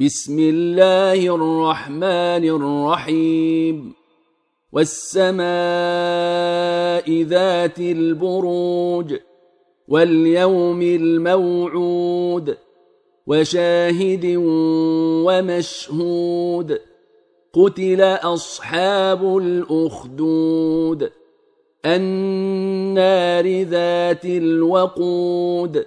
بسم الله الرحمن الرحيم. والسماء ذات البروج واليوم الموعود وشاهد ومشهود. قتل أصحاب الأخدود. النار ذات الوقود.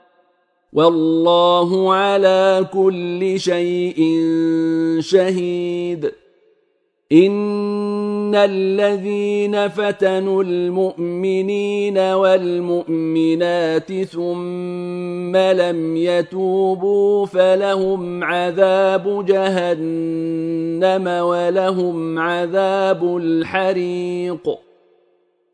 والله على كل شيء شهيد. إن الذين فتنوا المؤمنين والمؤمنات ثم لم يتوبوا فلهم عذاب جهنم ولهم عذاب الحريق.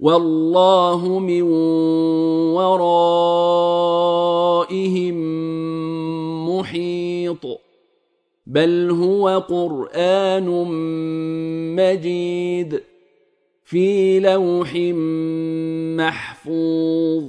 والله من ورائهم محيط. بل هو قرآن مجيد في لوح محفوظ.